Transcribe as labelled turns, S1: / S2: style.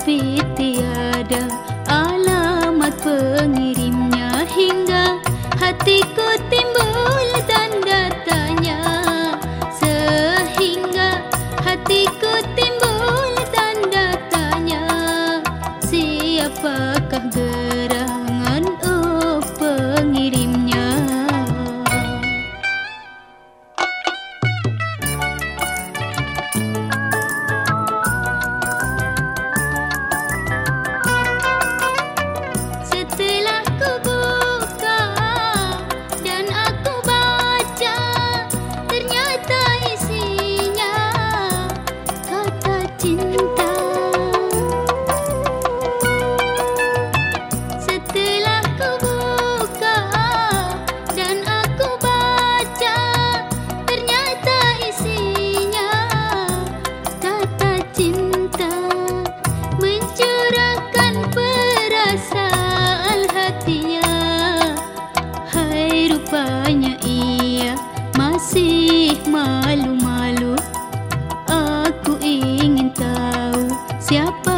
S1: Tetapi tiada alamat pengirimnya Hingga hatiku timbul tanda tanya. Sehingga hatiku timbul tanda tanya Siapakah gerangan malu-malu. Aku ingin tahu siapa